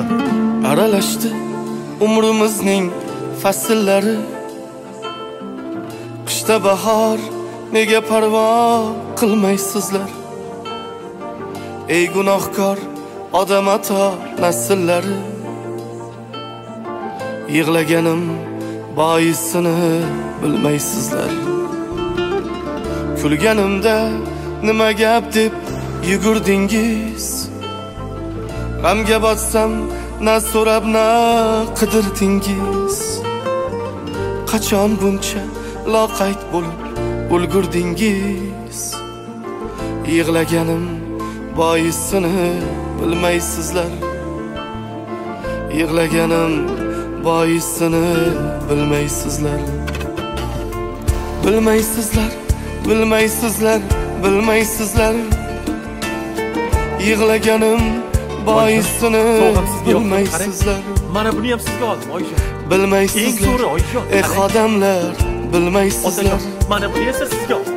shuni aralashdi umrimizning fasllari qishda bahor nega parvo qilmaysizlar ey gunohkor odam ato nasllari yig'laganim boisini bilmaysizlar kulganimda nima gap deb yugurdingiz? G'amga botsam na so'rab na qidirdingiz qachon buncha loqayd bo'lib ulgurdingiz yig'laganim boisini bilmaysizlar. Yig'laganim boisini bilmaysizlar. Bilmaysizlar bilmaysizlar bilmaysizlar. Yig'laganim boisini bilmaysizlar mana buni ham sizga oldim oyijon eng bilmaysizlar zo'ri oyijon eh odamlar bilmaysizlar mana buni esa sizga oldim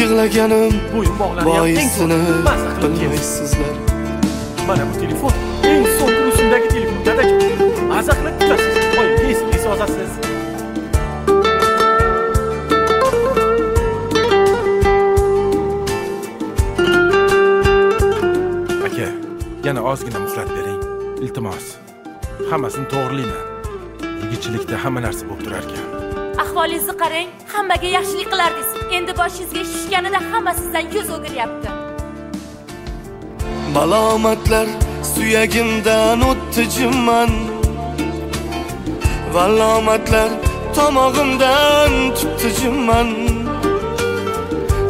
yig'laganim bo'yin bog'lari ham eng zo'ri boisini bilmaysizlar mana bu telefon eng so'nggi yana ozgina muhlat bering. Iltimos hammasini to'g'rilayman yigitchilikda hamma narsa bo'lib turar ekan ahvolingizni qarang hammaga yaxshilik qilardingiz endi boshingizga ish tushganida hamma sizdan yuz o'giryapti malomatlar suyagimdan o'tdi jimman. Valomatlar tomog'imdan tutdi jimman.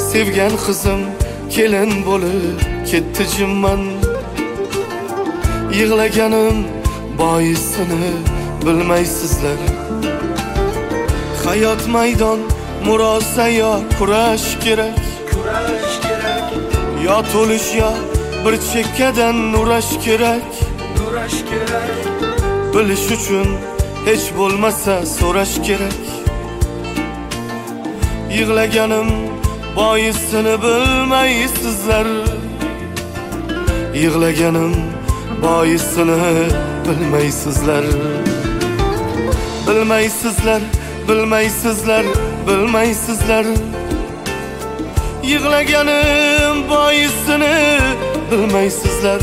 Sevgan qizim kelin bo'lib ketdi jimman yig'laganim boisini bilmaysizlar. Hayot maydon murosa yo kurash kerak. Yo to'lish yo bir chekkadan nurash kerak. Nurash kerak. Bilish uchun hech bo'lmasa so'rash kerak. Yig'laganim boisini bilmaysizlar. Yig'laganim boisini bilmaysizlar. Bilmaysizlar bilmaysizlar bilmaysizlar. Yig'laganim boisini bilmaysizlar.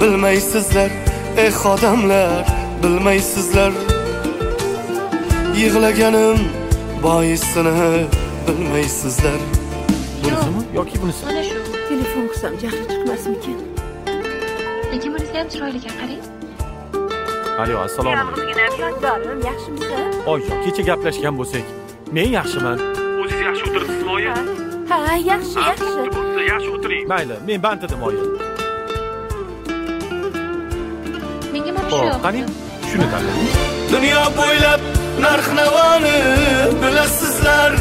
Bilmaysizlar eh odamlar bilmaysizlar. Yig'laganim boisini bilmaysizlar. Bunisimi yoki bunisimi mana shu telefon qilsam jahli chiqmasmikin lekin bunisi ham chiroyli ekan qarang. Alo assalomu alaykum. yaxshimisiz? Oyijon kecha gaplashgan bo'lsak men yaxshiman. O'zingiz yaxshi o'tiribsizmi oyi ha yaxshi yaxshi. yaxshi o'tiring. Mayli men band edim oyi menga mana shu ho'p qarang shuni tanlang dunyo bo'ylab narx navoni bilasizlar.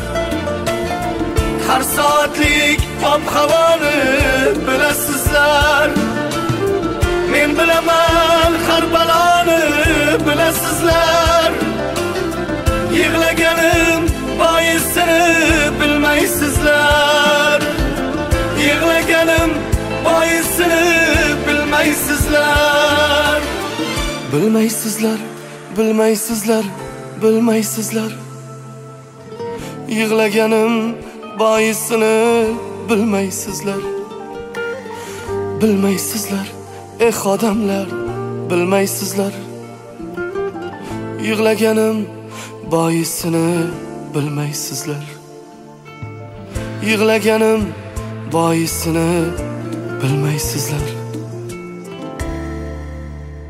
Har soatlik ob havoni bilasizlar bilaman har baloni bilasizlar. Yig'laganim boisini bilmaysizlar. Yig'laganim boisini bilmaysizlar. Bilmaysizlar bilmaysizlar bilmaysizlar. Yig'laganim boisini bilmaysizlar. Bilmaysizlar. Eh odamlar bilmaysizlar. Yig'laganim boisini bilmaysizlar. Yig'laganim boisini bilmaysizlar.